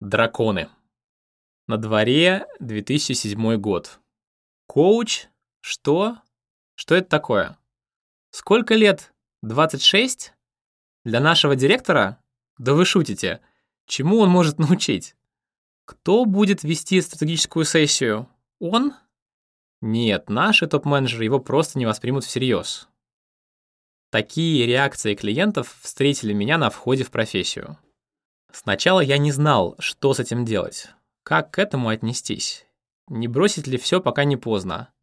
Драконы. На дворе 2007 год. Коуч? Что? Что это такое? Сколько лет? 26? Для нашего директора? Да вы шутите. Чему он может научить? Кто будет вести стратегическую сессию? Он? Нет, наши топ-менеджеры его просто не воспримут всерьез. Такие реакции клиентов встретили меня на входе в профессию. Сначала я не знал, что с этим делать, как к этому отнестись, не бросить ли все, пока не поздно,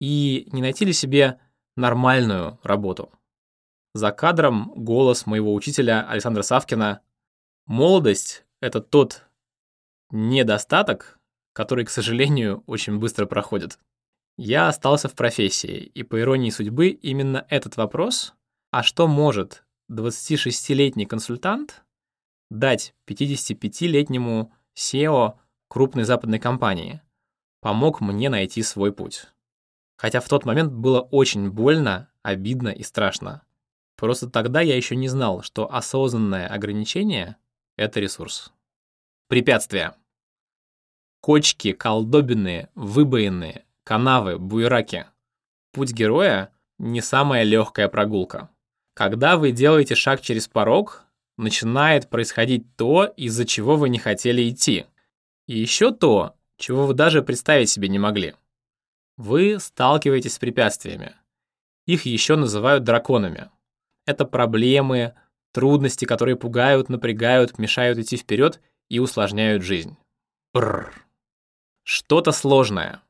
и не найти ли себе нормальную работу. За кадром голос моего учителя Александра Савкина «Молодость — это тот недостаток, который, к сожалению, очень быстро проходит». Я остался в профессии, и по иронии судьбы именно этот вопрос, а что может 26-летний консультант дать 55-летнему SEO крупной западной компании, помог мне найти свой путь. Хотя в тот момент было очень больно, обидно и страшно. Просто тогда я еще не знал, что осознанное ограничение — это ресурс. Препятствия. Кочки, колдобины, выбоины, канавы, буераки. Путь героя — не самая легкая прогулка. Когда вы делаете шаг через порог, начинает происходить то, из-за чего вы не хотели идти. И еще то, чего вы даже представить себе не могли. Вы сталкиваетесь с препятствиями. Их еще называют драконами. Это проблемы, трудности, которые пугают, напрягают, мешают идти вперед и усложняют жизнь. Что-то сложное.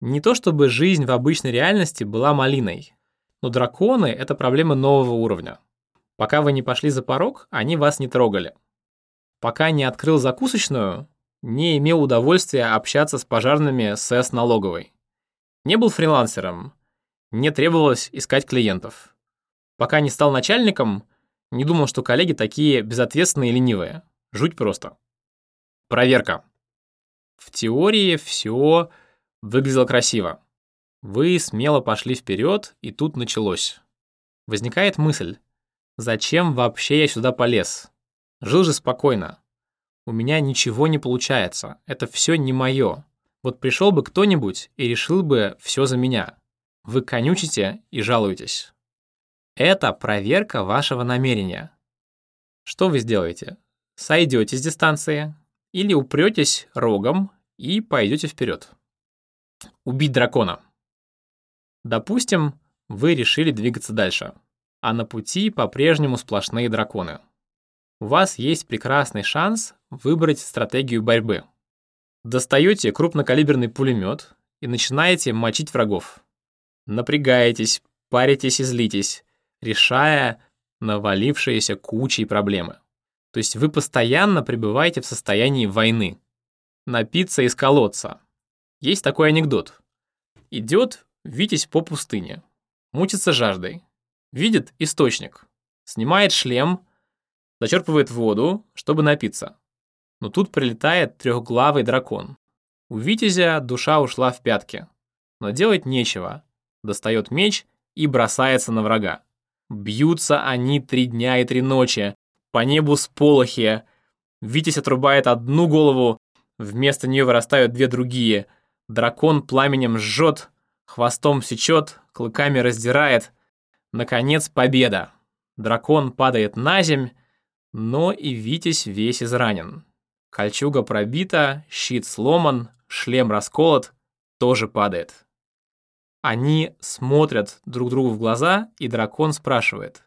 Не то чтобы жизнь в обычной реальности была малиной, но драконы — это проблемы нового уровня. Пока вы не пошли за порог, они вас не трогали. Пока не открыл закусочную, не имел удовольствия общаться с пожарными СС налоговой. Не был фрилансером, не требовалось искать клиентов. Пока не стал начальником, не думал, что коллеги такие безответственные и ленивые. Жуть просто. Проверка. В теории все выглядело красиво. Вы смело пошли вперед, и тут началось. Возникает мысль, Зачем вообще я сюда полез? Жил же спокойно. У меня ничего не получается. Это все не мое. Вот пришел бы кто-нибудь и решил бы все за меня. Вы конючите и жалуетесь. Это проверка вашего намерения. Что вы сделаете? Сойдете с дистанции или упретесь рогом и пойдете вперед. Убить дракона. Допустим, вы решили двигаться дальше а на пути по-прежнему сплошные драконы. У вас есть прекрасный шанс выбрать стратегию борьбы. Достаете крупнокалиберный пулемет и начинаете мочить врагов. Напрягаетесь, паритесь и злитесь, решая навалившиеся кучей проблемы. То есть вы постоянно пребываете в состоянии войны. Напиться из колодца. Есть такой анекдот. Идет Витязь по пустыне, мучится жаждой, Видит источник, снимает шлем, зачерпывает воду, чтобы напиться. Но тут прилетает трехглавый дракон. У Витязя душа ушла в пятки. Но делать нечего. Достает меч и бросается на врага. Бьются они три дня и три ночи. По небу сполохи. Витязь отрубает одну голову, вместо нее вырастают две другие. Дракон пламенем жжет, хвостом сечет, клыками раздирает, Наконец, победа. Дракон падает на земь, но и Витязь весь изранен. Кольчуга пробита, щит сломан, шлем расколот, тоже падает. Они смотрят друг другу в глаза, и дракон спрашивает.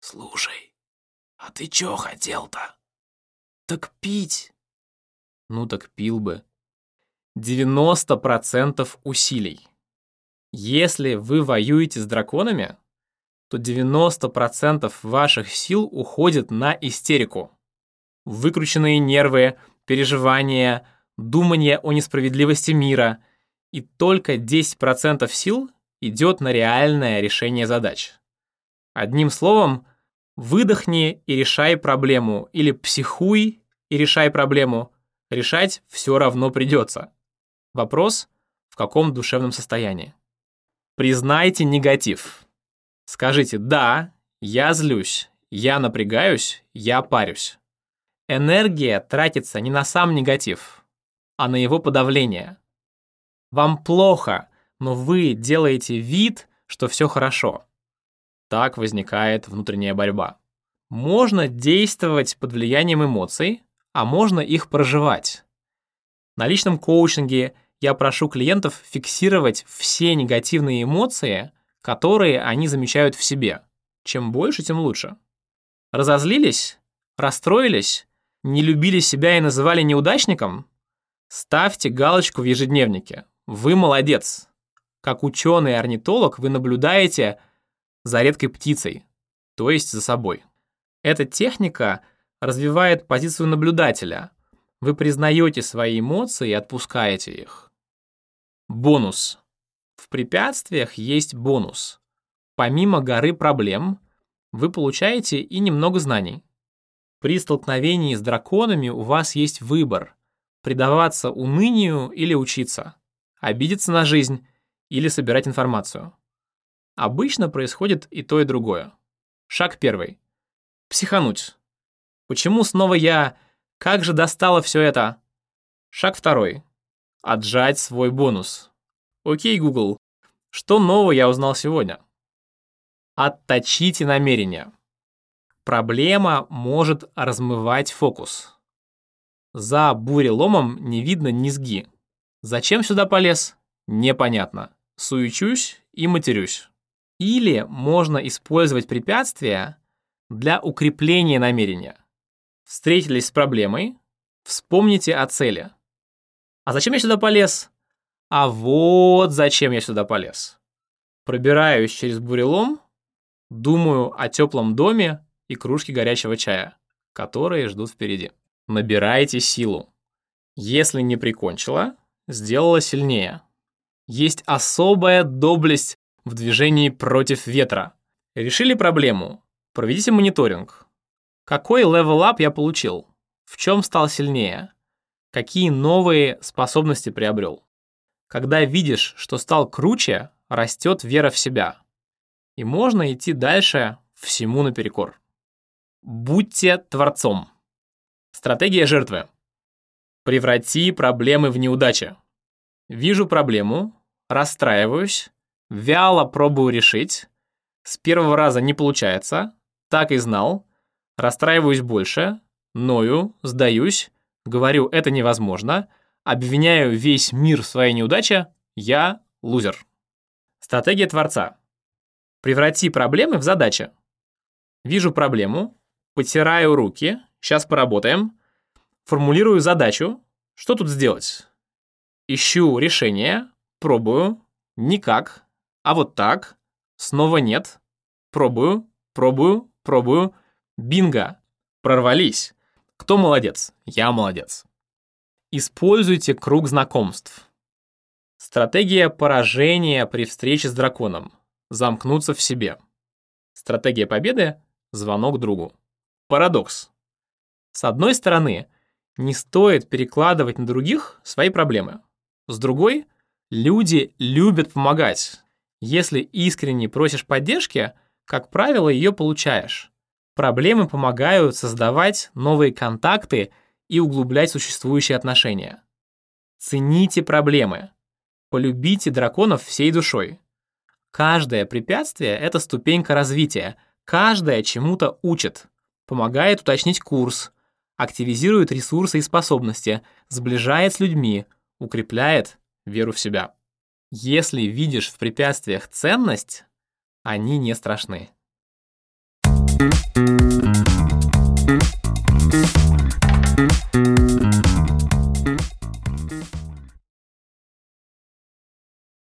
«Слушай, а ты чё хотел-то?» «Так пить». «Ну так пил бы». 90% усилий. Если вы воюете с драконами, то 90% ваших сил уходит на истерику. Выкрученные нервы, переживания, думание о несправедливости мира, и только 10% сил идет на реальное решение задач. Одним словом, выдохни и решай проблему, или психуй и решай проблему. Решать все равно придется. Вопрос, в каком душевном состоянии. Признайте негатив. Скажите «да», «я злюсь», «я напрягаюсь», «я парюсь». Энергия тратится не на сам негатив, а на его подавление. Вам плохо, но вы делаете вид, что все хорошо. Так возникает внутренняя борьба. Можно действовать под влиянием эмоций, а можно их проживать. На личном коучинге я прошу клиентов фиксировать все негативные эмоции, которые они замечают в себе. Чем больше, тем лучше. Разозлились? Расстроились? Не любили себя и называли неудачником? Ставьте галочку в ежедневнике. Вы молодец. Как ученый-орнитолог вы наблюдаете за редкой птицей, то есть за собой. Эта техника развивает позицию наблюдателя. Вы признаете свои эмоции и отпускаете их. Бонус. В препятствиях есть бонус. Помимо горы проблем, вы получаете и немного знаний. При столкновении с драконами у вас есть выбор – предаваться унынию или учиться, обидеться на жизнь или собирать информацию. Обычно происходит и то, и другое. Шаг первый. Психануть. Почему снова я? Как же достало все это? Шаг второй. Отжать свой бонус. Окей, Google, что нового я узнал сегодня? Отточите намерение. Проблема может размывать фокус. За буреломом не видно низги. Зачем сюда полез? Непонятно. Суючусь и матерюсь. Или можно использовать препятствия для укрепления намерения. Встретились с проблемой, вспомните о цели. А зачем я сюда полез? А вот зачем я сюда полез. Пробираюсь через бурелом, думаю о теплом доме и кружке горячего чая, которые ждут впереди. Набирайте силу. Если не прикончила, сделала сильнее. Есть особая доблесть в движении против ветра. Решили проблему? Проведите мониторинг. Какой level up я получил? В чем стал сильнее? Какие новые способности приобрел? Когда видишь, что стал круче, растет вера в себя. И можно идти дальше всему наперекор. Будьте творцом. Стратегия жертвы. Преврати проблемы в неудачи. Вижу проблему, расстраиваюсь, вяло пробую решить, с первого раза не получается, так и знал, расстраиваюсь больше, ною, сдаюсь, говорю «это невозможно», обвиняю весь мир в своей неудаче, я лузер. Стратегия Творца. Преврати проблемы в задачи. Вижу проблему, потираю руки, сейчас поработаем, формулирую задачу, что тут сделать? Ищу решение, пробую, никак, а вот так, снова нет, пробую, пробую, пробую, бинго, прорвались. Кто молодец? Я молодец. Используйте круг знакомств. Стратегия поражения при встрече с драконом. Замкнуться в себе. Стратегия победы – звонок другу. Парадокс. С одной стороны, не стоит перекладывать на других свои проблемы. С другой, люди любят помогать. Если искренне просишь поддержки, как правило, ее получаешь. Проблемы помогают создавать новые контакты и углублять существующие отношения. Цените проблемы. Полюбите драконов всей душой. Каждое препятствие – это ступенька развития. Каждое чему-то учит. Помогает уточнить курс, активизирует ресурсы и способности, сближает с людьми, укрепляет веру в себя. Если видишь в препятствиях ценность, они не страшны. Thank you.